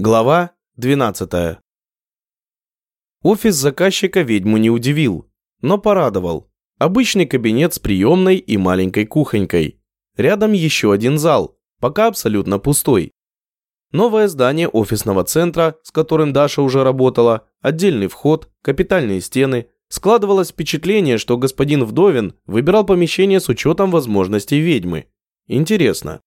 Глава 12. Офис заказчика ведьму не удивил, но порадовал. Обычный кабинет с приемной и маленькой кухонькой. Рядом еще один зал, пока абсолютно пустой. Новое здание офисного центра, с которым Даша уже работала, отдельный вход, капитальные стены. Складывалось впечатление, что господин Вдовин выбирал помещение с учетом возможностей ведьмы. Интересно,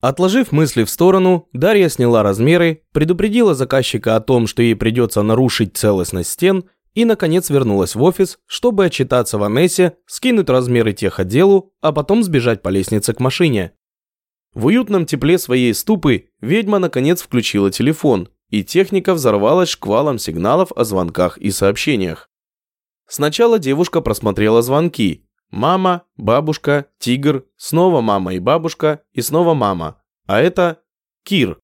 Отложив мысли в сторону, Дарья сняла размеры, предупредила заказчика о том, что ей придется нарушить целостность стен, и, наконец, вернулась в офис, чтобы отчитаться в Анессе, скинуть размеры тех отделу, а потом сбежать по лестнице к машине. В уютном тепле своей ступы ведьма, наконец, включила телефон, и техника взорвалась шквалом сигналов о звонках и сообщениях. Сначала девушка просмотрела звонки, Мама, бабушка, тигр, снова мама и бабушка, и снова мама. А это Кир.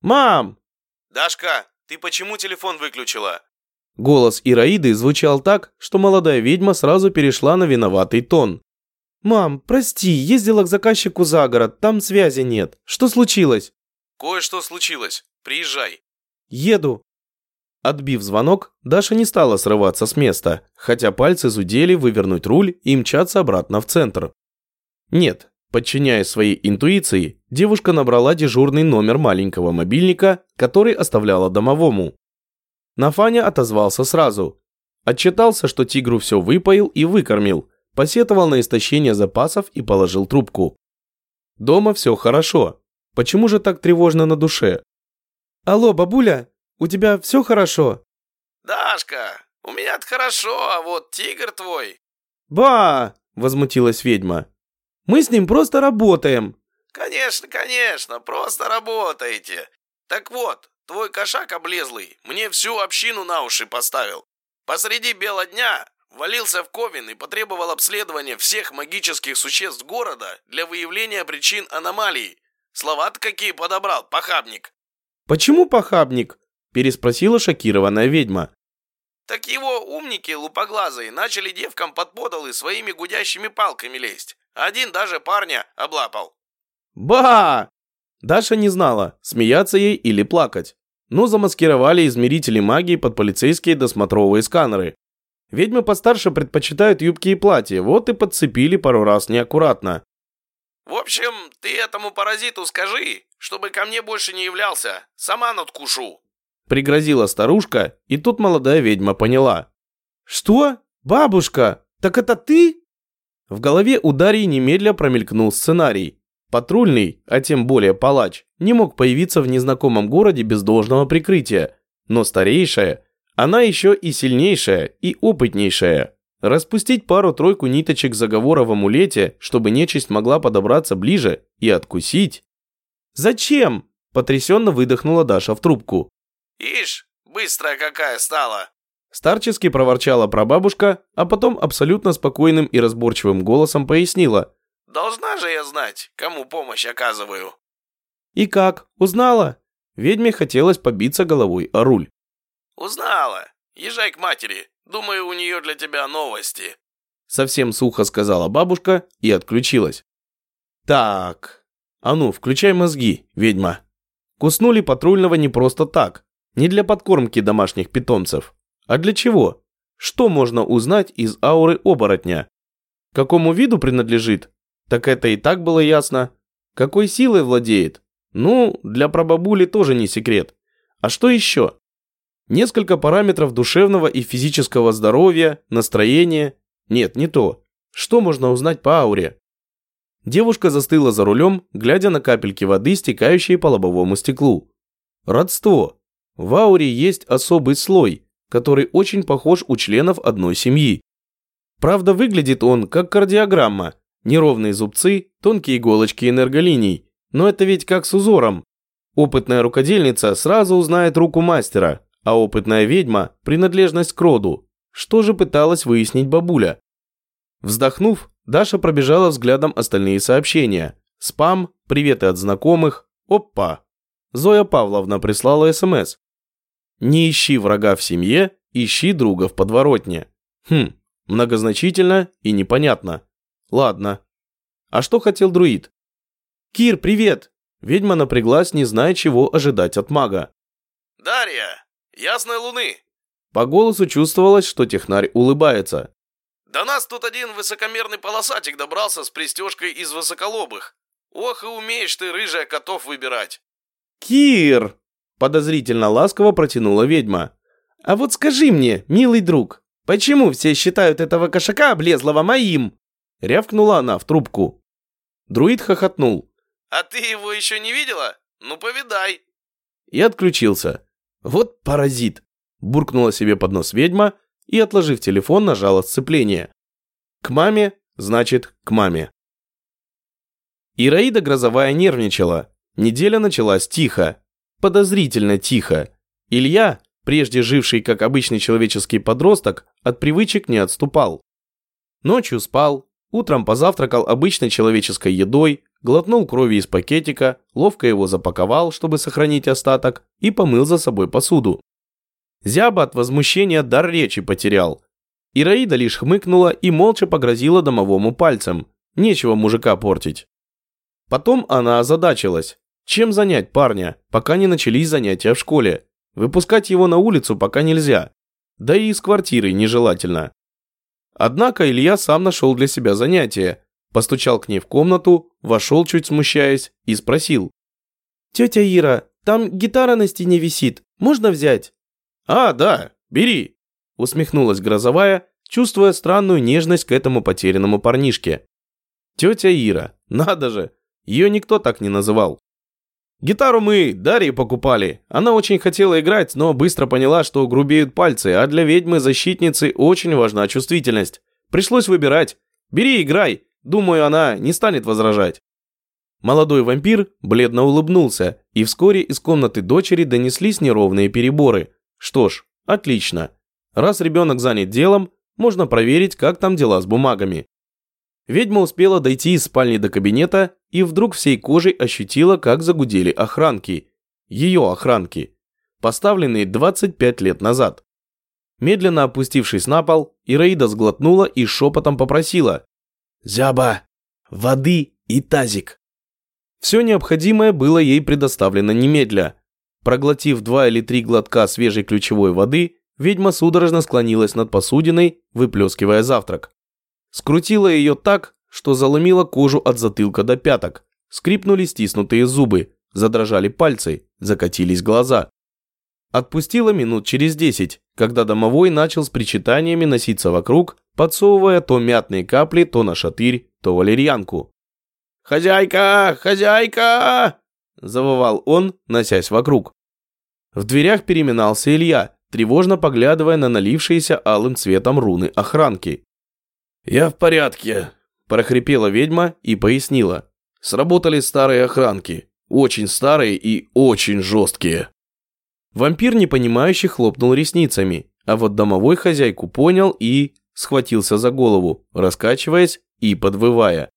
«Мам!» «Дашка, ты почему телефон выключила?» Голос Ираиды звучал так, что молодая ведьма сразу перешла на виноватый тон. «Мам, прости, ездила к заказчику за город, там связи нет. Что случилось?» «Кое-что случилось. Приезжай». «Еду». Отбив звонок, Даша не стала срываться с места, хотя пальцы зудели вывернуть руль и мчаться обратно в центр. Нет, подчиняясь своей интуиции, девушка набрала дежурный номер маленького мобильника, который оставляла домовому. Нафаня отозвался сразу. Отчитался, что тигру все выпоил и выкормил, посетовал на истощение запасов и положил трубку. Дома все хорошо. Почему же так тревожно на душе? «Алло, бабуля, у тебя все хорошо?» «Дашка, у меня-то хорошо, а вот тигр твой...» «Ба!» – возмутилась ведьма. «Мы с ним просто работаем». «Конечно, конечно, просто работаете. Так вот, твой кошак облезлый мне всю общину на уши поставил. Посреди бела дня валился в Ковен и потребовал обследования всех магических существ города для выявления причин аномалий. Слова-то какие подобрал, похабник». «Почему похабник?» переспросила шокированная ведьма. Так его умники лупоглазые начали девкам под подолы своими гудящими палками лезть. Один даже парня облапал. Ба! Даша не знала, смеяться ей или плакать. Но замаскировали измерители магии под полицейские досмотровые сканеры. Ведьмы постарше предпочитают юбки и платья, вот и подцепили пару раз неаккуратно. В общем, ты этому паразиту скажи, чтобы ко мне больше не являлся, сама надкушу. Пригрозила старушка, и тут молодая ведьма поняла. «Что? Бабушка? Так это ты?» В голове у Дарьи немедля промелькнул сценарий. Патрульный, а тем более палач, не мог появиться в незнакомом городе без должного прикрытия. Но старейшая, она еще и сильнейшая, и опытнейшая. Распустить пару-тройку ниточек заговора в амулете, чтобы нечисть могла подобраться ближе и откусить. «Зачем?» – потрясенно выдохнула Даша в трубку. Ишь, быстрая какая стала!» Старчески проворчала прабабушка, а потом абсолютно спокойным и разборчивым голосом пояснила. «Должна же я знать, кому помощь оказываю». «И как? Узнала?» Ведьме хотелось побиться головой о руль. «Узнала. Езжай к матери. Думаю, у нее для тебя новости». Совсем сухо сказала бабушка и отключилась. «Так, а ну, включай мозги, ведьма». Куснули патрульного не просто так. Не для подкормки домашних питомцев. А для чего? Что можно узнать из ауры оборотня? Какому виду принадлежит? Так это и так было ясно. Какой силой владеет? Ну, для прабабули тоже не секрет. А что еще? Несколько параметров душевного и физического здоровья, настроения. Нет, не то. Что можно узнать по ауре? Девушка застыла за рулем, глядя на капельки воды, стекающие по лобовому стеклу. Родство. В ауре есть особый слой, который очень похож у членов одной семьи. Правда, выглядит он как кардиограмма. Неровные зубцы, тонкие иголочки энерголиний. Но это ведь как с узором. Опытная рукодельница сразу узнает руку мастера, а опытная ведьма – принадлежность к роду. Что же пыталась выяснить бабуля? Вздохнув, Даша пробежала взглядом остальные сообщения. Спам, приветы от знакомых, опа. Зоя Павловна прислала СМС. Не ищи врага в семье, ищи друга в подворотне. Хм, многозначительно и непонятно. Ладно. А что хотел друид? «Кир, привет!» Ведьма напряглась, не зная, чего ожидать от мага. «Дарья! Ясной луны!» По голосу чувствовалось, что технарь улыбается. «До нас тут один высокомерный полосатик добрался с пристежкой из высоколобых. Ох и умеешь ты, рыжая, котов выбирать!» «Кир!» – подозрительно ласково протянула ведьма. «А вот скажи мне, милый друг, почему все считают этого кошака облезлого моим?» Рявкнула она в трубку. Друид хохотнул. «А ты его еще не видела? Ну, повидай!» И отключился. «Вот паразит!» Буркнула себе под нос ведьма и, отложив телефон, нажала сцепление. К маме, значит, к маме. Ираида Грозовая нервничала. Неделя началась тихо. Подозрительно тихо. Илья, прежде живший как обычный человеческий подросток, от привычек не отступал. Ночью спал, утром позавтракал обычной человеческой едой, глотнул крови из пакетика, ловко его запаковал, чтобы сохранить остаток, и помыл за собой посуду. Зяба от возмущения дар речи потерял. Ираида лишь хмыкнула и молча погрозила домовому пальцем. Нечего мужика портить. Потом она озадачилась. Чем занять парня, пока не начались занятия в школе? Выпускать его на улицу пока нельзя. Да и из квартиры нежелательно. Однако Илья сам нашел для себя занятие. Постучал к ней в комнату, вошел чуть смущаясь и спросил. «Тетя Ира, там гитара на стене висит, можно взять?» «А, да, бери», усмехнулась Грозовая, чувствуя странную нежность к этому потерянному парнишке. Тетя Ира, надо же, ее никто так не называл. Гитару мы Дарье покупали. Она очень хотела играть, но быстро поняла, что грубеют пальцы, а для ведьмы-защитницы очень важна чувствительность. Пришлось выбирать. Бери, играй. Думаю, она не станет возражать. Молодой вампир бледно улыбнулся, и вскоре из комнаты дочери донеслись неровные переборы. Что ж, отлично. Раз ребенок занят делом, можно проверить, как там дела с бумагами. Ведьма успела дойти из спальни до кабинета и вдруг всей кожей ощутила, как загудели охранки. Ее охранки. Поставленные 25 лет назад. Медленно опустившись на пол, Ираида сглотнула и шепотом попросила. «Зяба, воды и тазик». Все необходимое было ей предоставлено немедля. Проглотив два или три глотка свежей ключевой воды, ведьма судорожно склонилась над посудиной, выплескивая завтрак. Скрутила ее так, что заломила кожу от затылка до пяток. Скрипнули стиснутые зубы, задрожали пальцы, закатились глаза. Отпустила минут через десять, когда домовой начал с причитаниями носиться вокруг, подсовывая то мятные капли, то на шатырь, то валерьянку. «Хозяйка! Хозяйка!» завывал он, носясь вокруг. В дверях переминался Илья, тревожно поглядывая на налившиеся алым цветом руны охранки. «Я в порядке», – прохрипела ведьма и пояснила. «Сработали старые охранки, очень старые и очень жесткие». Вампир непонимающе хлопнул ресницами, а вот домовой хозяйку понял и схватился за голову, раскачиваясь и подвывая.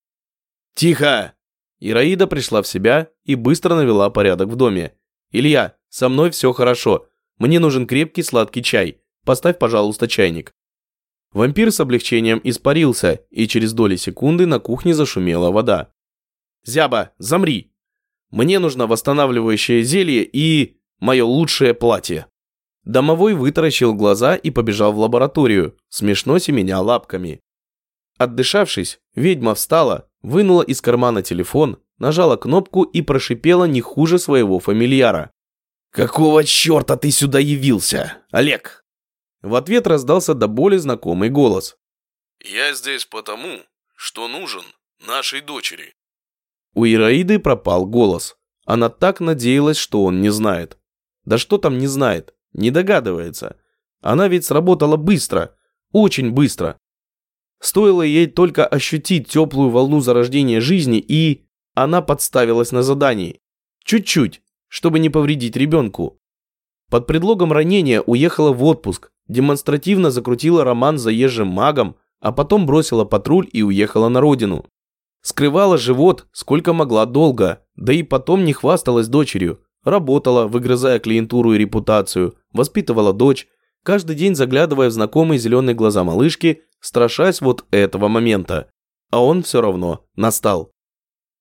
«Тихо!» Ираида пришла в себя и быстро навела порядок в доме. «Илья, со мной все хорошо. Мне нужен крепкий сладкий чай. Поставь, пожалуйста, чайник». Вампир с облегчением испарился, и через доли секунды на кухне зашумела вода. «Зяба, замри! Мне нужно восстанавливающее зелье и... мое лучшее платье!» Домовой вытаращил глаза и побежал в лабораторию, смешно семеня лапками. Отдышавшись, ведьма встала, вынула из кармана телефон, нажала кнопку и прошипела не хуже своего фамильяра. «Какого черта ты сюда явился, Олег?» В ответ раздался до боли знакомый голос. «Я здесь потому, что нужен нашей дочери». У Ираиды пропал голос. Она так надеялась, что он не знает. Да что там не знает, не догадывается. Она ведь сработала быстро, очень быстро. Стоило ей только ощутить теплую волну зарождения жизни, и она подставилась на задании. Чуть-чуть, чтобы не повредить ребенку. Под предлогом ранения уехала в отпуск, демонстративно закрутила роман с заезжим магом, а потом бросила патруль и уехала на родину. Скрывала живот, сколько могла долго, да и потом не хвасталась дочерью. Работала, выгрызая клиентуру и репутацию, воспитывала дочь, каждый день заглядывая в знакомые зеленые глаза малышки, страшась вот этого момента. А он все равно настал.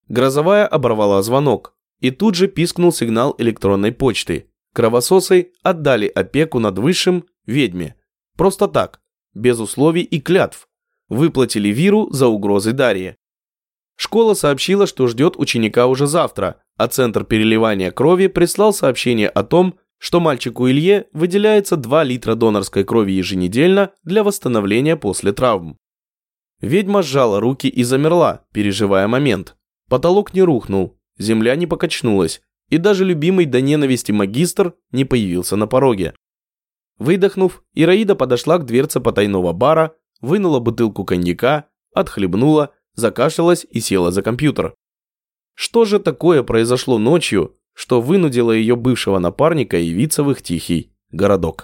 Грозовая оборвала звонок. И тут же пискнул сигнал электронной почты. Кровососы отдали опеку над высшим ведьме. Просто так, без условий и клятв. Выплатили Виру за угрозы Дарье. Школа сообщила, что ждет ученика уже завтра, а Центр переливания крови прислал сообщение о том, что мальчику Илье выделяется 2 литра донорской крови еженедельно для восстановления после травм. Ведьма сжала руки и замерла, переживая момент. Потолок не рухнул, земля не покачнулась, и даже любимый до ненависти магистр не появился на пороге. Выдохнув, Ираида подошла к дверце потайного бара, вынула бутылку коньяка, отхлебнула, закашлялась и села за компьютер. Что же такое произошло ночью, что вынудило ее бывшего напарника явиться в их тихий городок?